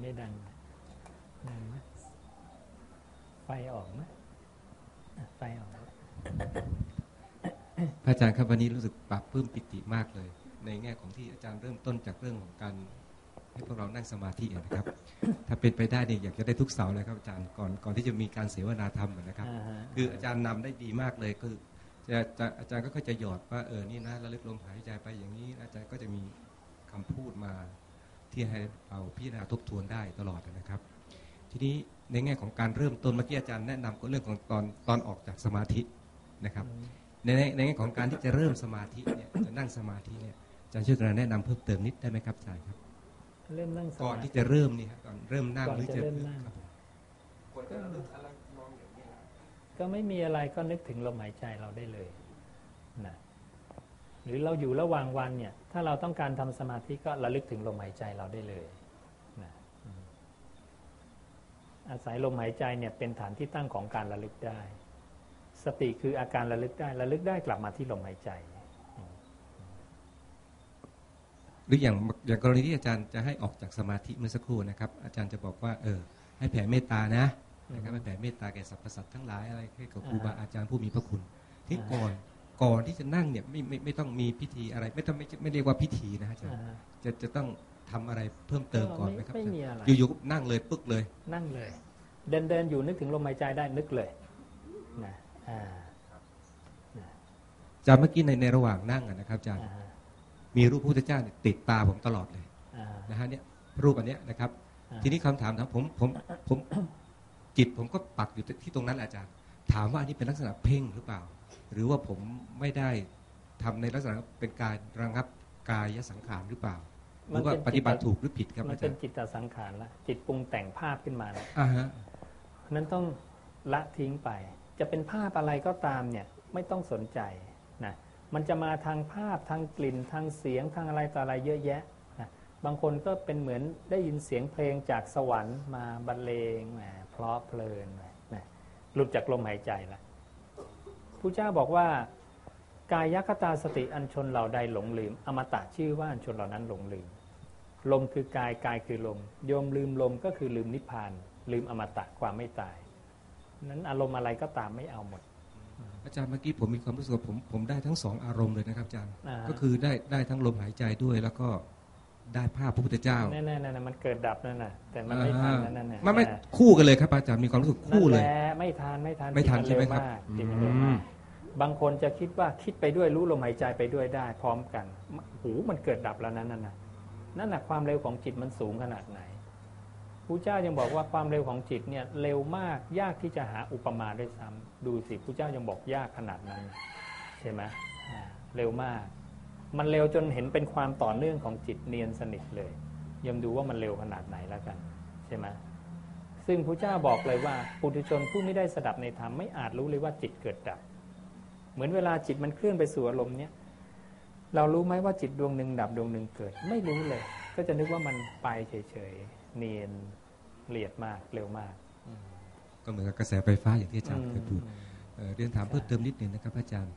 ไม่ดังดังไหมไฟออกไหมอะไฟออกแล้ว พระ อาจารย์ครับวันนี้รู้สึกปรับปลื้มปิติมากเลย ในแง่ของที่อาจารย์เริ่มต้นจากเรื่องของการให้พวกเรานั่งสมาธินะครับ ถ้าเป็นไปได้เนี่ยอยากจะได้ทุกเสาร์เลยครับอาจารย์ก่อนก่อนที่จะมีการเสวนาธรรมนะครับอ่าฮะคืออาจารย์นำได้ดีมากเลยคือจะจะอาจารย์ก็ค่อยจะหยอดว่าเออนี่นะระลึกลมหายใจไปอย่างนี้ อาจารย์ก็จะมีคำพูดมาที่ให้เราพิจารณาทบทวนได้ตลอดนะครับ ทีนี้ในแง่ของการเริ่มต้นเมื่อกี้อาจารย์แนะนำก็เรื่องของตอนตอนออกจากสมาธินะครับ ในในในแง่ของการที่จะเริ่มสมาธิเนี่ยจะนั่งสมาธิเนี่ยอาจารย์ช่วยกระแนะนำเพิ่มเติมนิดได้ไหมครับอาจารย์ครับเริ่มนั่งสก่อนมาที่ธิจะเริ่มนี่ครับก่อนเริ่มนั่งก่อนหรือจะจะเริ่มนั่งครับผมควรจะระลึกอะไรมองอย่างนี้นะก็ไม่มีอะไรก็นึกถึงลมหายใจเราได้เลยนะหรือเราอยู่ระหว่างวันเนี่ย ถ้าเราต้องการทำสมาธิก็ระลึกถึงลมหายใจเราได้เลยนะอืมอาศัยลมหายใจเนี่ยเป็นฐานที่ตั้งของการระลึกได้ สติคืออาการระลึกได้ระลึกได้กลับมาที่ลมหายใจ หรืออย่างอย่างกรณีที่อาจารย์จะให้ออกจากสมาธิเมื่อสักครู่นะครับ อาจารย์จะบอกว่า เออ ให้แผ่เมตตานะนะครับให้แผ่เมตตาแก่สรรพสัตว์ทั้งหลายอะไรให้กับครูบาอาจารย์ผู้มีพระคุณ ที่ก่อนก่อนที่จะนั่งเนี่ยไม่ไม่ไม่ต้องมีพิธีอะไร ไม่ต้องไม่ไม่เรียกว่าพิธีนะฮะอาจารย์อ่าฮะจะจะต้องทำอะไรเพิ่มเติมก่อนไหมครับไม่มีอะไรอยู่ๆก็นั่งเลยปึ๊กเลย นั่งเลย เดินเดินอยู่นึกถึงลมหายใจได้นึกเลยนะอ่าอา จารย์เมื่อกี้ในในระหว่างนั่งอะนะครับอาจารย์อ่าฮะมีรูปพระพุทธเจ้าเนี่ยติดตาผมตลอดเลยอ่านะฮะเนี่ยรูปอันเนี้ยนะครับอ่าทีนี้คำถามถามผมผมผมจิตผมก็ปักอยู่ที่ตรงนั้นแหละอาจารย์ ถามว่าอันนี้เป็นลักษณะเพ่งหรือเปล่า หรือว่าผมไม่ได้ทำในลักษณะเป็นการระงับกายสังขารหรือเปล่าหรือว่าปฏิบัติถูกหรือผิดครับมันอาจาเป็รนย์จิตตสังขารละจิตปรุงแต่งภาพขึ้นมาแล้วอ่าฮะนั้นต้องละทิ้งไป จะเป็นภาพอะไรก็ตามเนี่ยไม่ต้องสนใจนะมันจะมาทางภาพทางกลิ่นทางเสียงทางอะไรต่ออะไรเยอะแยะนะบางคนก็เป็นเหมือนได้ยินเสียงเพลงจากสวรรค์มาบรรเลงแหมเพราะเพลินนะหลุดจากลมหายใจละผู้เจ้าบอกว่ากายคตาสติอันชนเหล่าใดหลงลืม อมตะชื่อว่าอันชนเหล่านั้นหลงลืม ลมคือกายกายคือลมโยมลืมลมก็คือลืมนิพพาน ลืมอมตะความไม่ตาย นั้นอารมณ์อะไรก็ตามไม่เอาหมด อาจารย์เมื่อกี้ผมมีความรู้สึกว่าผมผมได้ทั้งสองอารมณ์เลยนะครับอาจารย์อ่าฮะก็คือได้ได้ทั้งลมหายใจด้วยแล้วก็ได้ภาพพระพุทธเจ้าแน่ๆนั่นน่ะมันเกิดดับนั่นน่ะ แต่มันไม่ทันนั่นน่ะมันไม่อ่าคู่กันเลยครับอาจารย์มีความรู้สึกคู่เลยนั่นแหะไม่ทันไม่ทันไม่ทันจิตใช่ไหมครับเวากจิตมันเร็วมากอืมบางคนจะคิดว่าคิดไปด้วยรู้ลมหายใจไปด้วยได้ พร้อมกันหูมันเกิดดับแล้วนั้นน่ะนะนั่นน่ะความเร็วของจิตมันสูงขนาดไหน พระเจ้ายังบอกว่าความเร็วของจิตเนี่ยเร็วมากยากที่จะหาอุปมาด้วยซ้ำดูสิพระเจ้ายังบอกยากขนาดนั้นใช่ไหมเร็วมาก มันเร็วจนเห็นเป็นความต่อเนื่องของจิตเนียนสนิทเลยยมดูว่ามันเร็วขนาดไหนแล้วกันใช่ไหมซึ่งพระเจ้าบอกเลยว่าปุถุชนผู้ไม่ได้สดับในธรรมไม่อาจรู้เลยว่าจิตเกิดดับ เหมือนเวลาจิตมันเคลื่อนไปสู่อารมณ์เนี้ยเรารู้ไหมว่าจิตดวงหนึ่งดับดวงหนึ่งเกิด ไม่รู้เลย ก็จะนึกว่ามันไปเฉยๆเนียน ละเอียดมากเร็วมาก ก็เหมือนกับกระแสไฟฟ้าอย่างที่อาจารย์เคยพูดอืมเอ่อเรียนถามเพิ่มเติมนิดหนึ่งนะครับ อาจารย์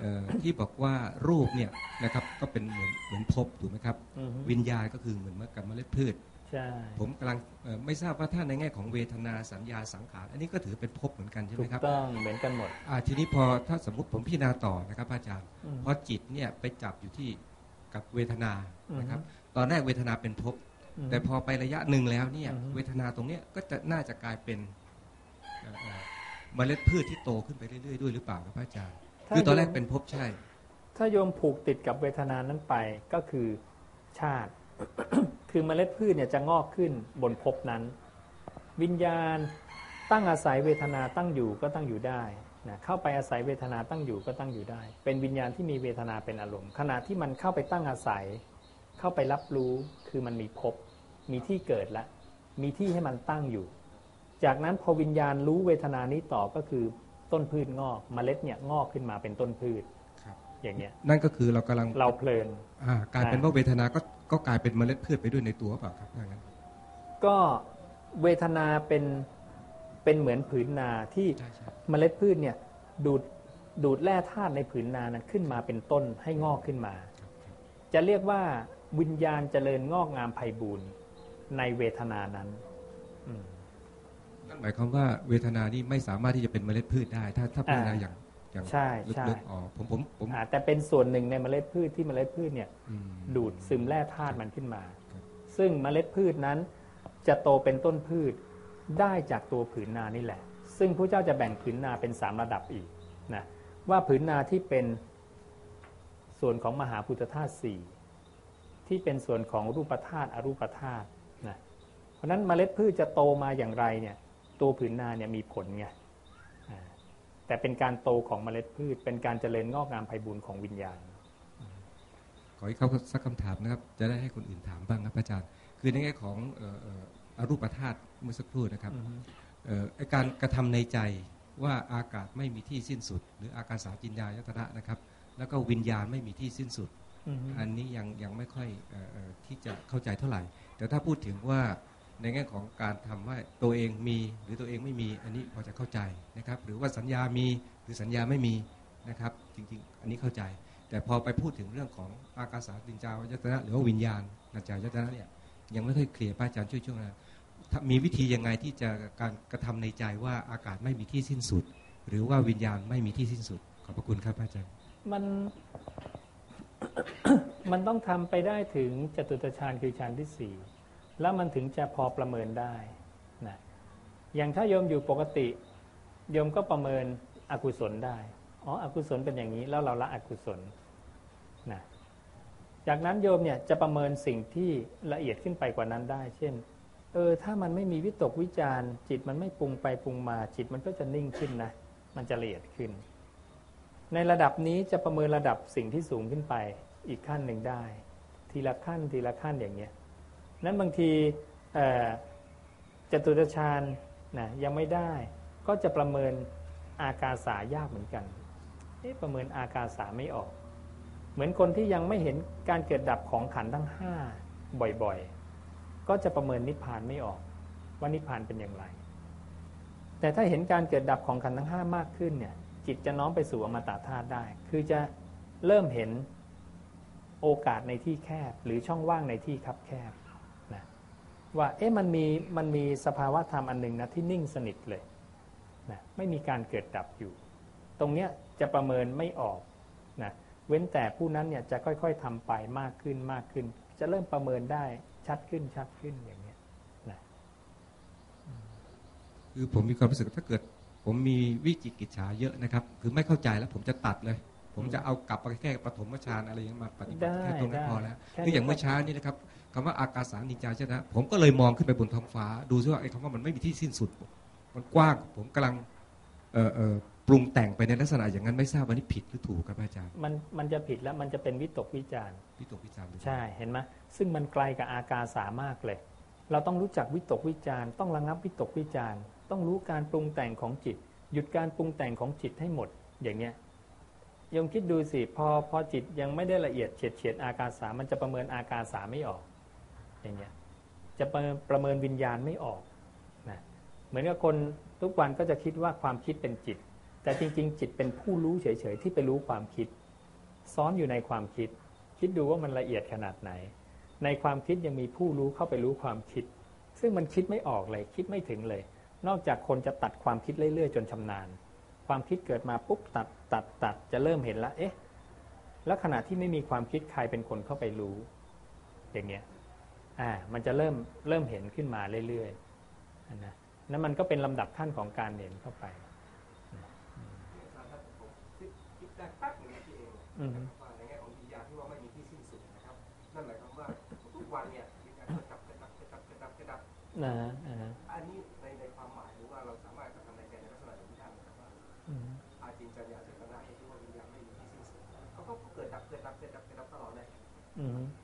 เอ่อที่บอกว่ารูปเนี่ยนะครับก็เป็นเหมือนเหมือนภพถูกไหมครับอืมวิญญาณก็คือเหมือนกับเมล็ดพืชใช่ผมกำลังเอ่อไม่ทราบว่าถ้าในแง่ของเวทนาสัญญาสังขารอันนี้ก็ถือเป็นภพเหมือนกันใช่ไหถูมกครับต้องเหมือนกันหมดอ่าทีนี้พอถ้าสมมติผมพิจารณาต่อนะครับอาจารย์อืมพอจิตเนี่ยไปจับอยู่ที่กับเวทนานะครับอืตอนแรกเวทนาเป็นภพม แต่พอไประยะหนึ่งแล้วเนี่ยอือฮึเวทนาตรงเนี้ยก็จะน่าจะกลายเป็นเอ่อเอ่อเมล็ดพืชที่โตขึ้นไปเรื่อยๆด้วยหรือเปล่าครับอาจารย์ถ้าคือตอนแรกโยมเป็นภพใช่ ถ้าโยมผูกติดกับเวทนานั้นไปก็คือชาติ คือเมล็ดพืชเนี่ยจะงอกขึ้นบนภพนั้น วิญญาณตั้งอาศัยเวทนาตั้งอยู่ก็ตั้งอยู่ได้นะเข้าไปอาศัยเวทนาตั้งอยู่ก็ตั้งอยู่ได้ เป็นวิญญาณที่มีเวทนาเป็นอารมณ์ขณะที่มันเข้าไปตั้งอาศัย เข้าไปรับรู้คือมันมีภพมีที่เกิดละมีที่ให้มันตั้งอยู่ จากนั้นพอวิญญาณรู้เวทนานี้ต่อก็คือต้นพืชงอกเมล็ดเนี่ยงอกขึ้นมาเป็นต้นพืชครับอย่างเงี้ยนั่นก็คือเรากำลังเราเพลินอ่ากลายเป็นอ่าว่าเวทนาก็ก็กลายเป็นเมล็ดพืชไปด้วยในตัวเปล่าครับอย่างนั้นก็เวทนาเป็นเป็นเหมือนผืนนาที่ใช่ใช่เมล็ดพืชเนี่ยดูดดูดแร่ธาตุในผืนนานั้นขึ้นมาเป็นต้นให้งอกขึ้นมา จะเรียกว่า วิญญาณเจริญงอกงามไพบูรณ์ในเวทนานั้นอืมนั่นหมายความว่าเวทนานี่ไม่สามารถที่จะเป็นเมล็ดพืชได้ ถ้าถ้าพิจารณาอ่าอย่างอย่างใช่ใช่ลึกๆอ๋อผมผมผมอ่าแต่เป็นส่วนหนึ่งในเมล็ดพืชที่เมล็ดพืชเนี่ยอืมดูดซึมแร่ธาตุมันขึ้นมาครับซึ่งเมล็ดพืชนั้น จะโตเป็นต้นพืชได้จากตัวผืนนานี่แหละ ซึ่งพระเจ้าจะแบ่งผืนนาเป็นสามระดับอีกนะว่าผืนนาที่เป็นส่วนของมหาพุทธธาตุสี่ ที่เป็นส่วนของรูปธาตุอรูปธาตุนะเพราะฉะนั้นเมล็ดพืชจะโตมาอย่างไรเนี่ยตัวผืนนาเนี่ยมีผลไงอ่าแต่เป็นการโตของเมล็ดพืช เป็นการเจริญงอกงามไพบูรณ์ของวิญญาณขออีกเขาสักคำถามนะครับ จะได้ให้คนอื่นถามบ้างครับอาจารย์ คือในแง่ของเอ่อเอ่ออรูปธาตุเมื่อสักครู่นะครับเอ่อไอ้การกระทำในใจว่าอากาศไม่มีที่สิ้นสุด หรืออากาสาจินญายตนะนะครับ แล้วก็วิญญาณไม่มีที่สิ้นสุด อันนี้ยังยังไม่ค่อยเอ่อเอ่อที่จะเข้าใจเท่าไหร่ แต่ถ้าพูดถึงว่าในแง่ของการทำว่าตัวเองมีหรือตัวเองไม่มีอันนี้พอจะเข้าใจนะครับ หรือว่าสัญญามีหรือสัญญาไม่มีนะครับ จริงๆ อันนี้เข้าใจ แต่พอไปพูดถึงเรื่องของอากาสาตินจายตนะหรือว่าวิญญาณนัจจายตนะเนี่ยยังไม่ค่อยเคลียร์ป้าอาจารย์ช่วยช่วยนะถ้ามีวิธียังไงที่จะการกระทำในใจว่าอากาศไม่มีที่สิ้นสุด หรือว่าวิญญาณไม่มีที่สิ้นสุดขอบพระคุณครับอาจารย์มัน มันต้องทำไปได้ถึงจตุตฌานคือฌานที่สี่แล้วมันถึงจะพอประเมินได้นะอย่างถ้าโยมอยู่ปกติโยมก็ประเมินอกุศลได้อ๋ออกุศลเป็นอย่างนี้แล้วเราละอกุศลนะจากนั้นโยมเนี่ยจะประเมินสิ่งที่ละเอียดขึ้นไปกว่านั้นได้ เช่นเออถ้ามันไม่มีวิตกวิจารณ์จิตมันไม่ปรุงไปปรุงมาจิตมันก็จะนิ่งขึ้นนะมันจะละเอียดขึ้น ในระดับนี้จะประเมินระดับสิ่งที่สูงขึ้นไปอีกขั้นหนึ่งได้ ทีละขั้นทีละขั้นอย่างเงี้ยนั้นบางทีจตุตฌานนะยังไม่ได้ ก็จะประเมินอากาสายากเหมือนกันประเมินอากาสาไม่ออก เหมือนคนที่ยังไม่เห็นการเกิดดับของขันทั้งห้าบ่อยๆ ก็จะประเมินนิพพานไม่ออก ว่านิพพานเป็นอย่างไร แต่ถ้าเห็นการเกิดดับของขันทั้งห้ามากขึ้นเนี่ย จิตจะน้อมไปสู่อมตะธาตุได้ คือจะเริ่มเห็นโอกาสในที่แคบ หรือช่องว่างในที่คับแคบนะว่าเอ๊ะมันมีมันมีสภาวะธรรมอันหนึ่งนะที่นิ่งสนิทเลยนะไม่มีการเกิดดับอยู่ ตรงเนี้ยจะประเมินไม่ออกนะเว้นแต่ผู้นั้นเนี่ยจะค่อย ๆทำไปมากขึ้นมากขึ้น จะเริ่มประเมินได้ชัดขึ้นชัดขึ้นอย่างเนี้ยนะคือผมมีความรู้สึกถ้าเกิด ผมมีวิจิกิจฉาเยอะนะครับ คือไม่เข้าใจแล้วผมจะตัดเลย ผมจะเอากลับไปแค่ปฐมฌานอะไรอย่างนี้มาปฏิบัติได้แค่ตรงนั้นได้พอแล้วแค่นี้คืออย่างเมื่อเช้านี่นะครับคำว่าอากาสานิจาใช่ไหมผมก็เลยมองขึ้นไปบนท้องฟ้า ดูซิว่าไอ้คำว่ามันไม่มีที่สิ้นสุด มันกว้างผมกำลังเอ่อเอ่อปรุงแต่งไปในลักษณะอย่างนั้นไม่ทราบว่านี่ผิดหรือถูกครับอาจารย์ มันมันจะผิดแล้วมันจะเป็นวิตกวิจารณ์พี่ตกพิจารณ์ดูใช่เห็นไหมซึ่งมันไกลกับอากาสามากเลย เราต้องรู้จักวิตกวิจารณ์ต้องระงับวิตกวิจารณ์ ต้องรู้การปรุงแต่งของจิต หยุดการปรุงแต่งของจิตให้หมด อย่างเนี้ยยมคิดดูสิพอพอจิตยังไม่ได้ละเอียดเฉียดเฉียดอาการสามันจะประเมินอาการสาไม่ออก อย่างเงี้ยจะประเมินประเมินวิญญาณไม่ออกนะเหมือนกับคนทุกวันก็จะคิดว่าความคิดเป็นจิต แต่จริง ๆ จิตเป็นผู้รู้เฉยๆที่ไปรู้ความคิด ซ้อนอยู่ในความคิด คิดดูว่ามันละเอียดขนาดไหน ในความคิดยังมีผู้รู้เข้าไปรู้ความคิด ซึ่งมันคิดไม่ออกเลย คิดไม่ถึงเลย นอกจากคนจะตัดความคิดเรื่อยๆ จนชำนาญ ความคิดเกิดมาปุ๊บตัดตัดตัดจะเริ่มเห็นละเอ๊ะแล้วขณะที่ไม่มีความคิดใครเป็นคนเข้าไปรู้ อย่างเงี้ยอ่ามันจะเริ่มเริ่มเห็นขึ้นมาเรื่อยๆอะนะนั่นมันก็เป็นลำดับขั้นของการเห็นเข้าไปคิดได้แป๊บนึงที่เองอือฮึว่าในแง่ของวิญญาณที่ว่าไม่มีที่สิ้นสุดนะครับ นั่นหมายความว่าทุกวันเนี่ยมีการกระดับกระดับกระดับกระดับกระดับ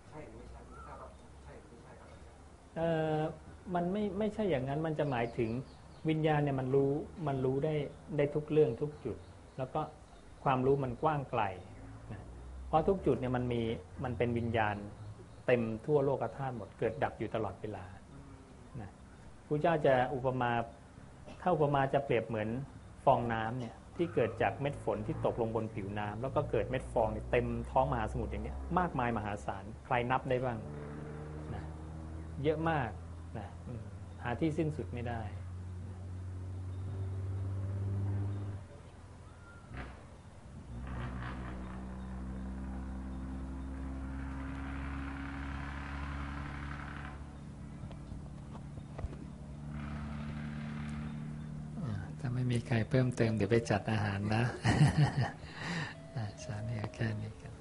ใช่หรือไม่ใช่ไม่ทราบว่าใช่หรือไม่ใช่ครับอาจารย์เอ่อมันไม่ไม่ใช่อย่างนั้นมันจะหมายถึงวิญญาณเนี่ยมันรู้มันรู้ได้ได้ทุกเรื่องทุกจุด แล้วก็ความรู้มันกว้างไกลนะเพราะทุกจุดเนี่ยมันมีมันเป็นวิญญาณเต็มทั่วโลกธาตุหมดเกิดดับอยู่ตลอดเวลานะพระเจ้าจะอุปมาถ้าอุปมาจะเปรียบเหมือนฟองน้ำเนี่ย ที่เกิดจากเม็ดฝนที่ตกลงบนผิวน้ำแล้วก็เกิดเม็ดฟองเต็มท้องมหาสมุทรอย่างนี้มากมายมหาศาลใครนับได้บ้างนะเยอะมากนะหาที่สิ้นสุดไม่ได้ ถ้าไม่มี ใครเพิ่มเติมเดี๋ยวไปจัดอาหารนะอะชาเนี่แค่นี้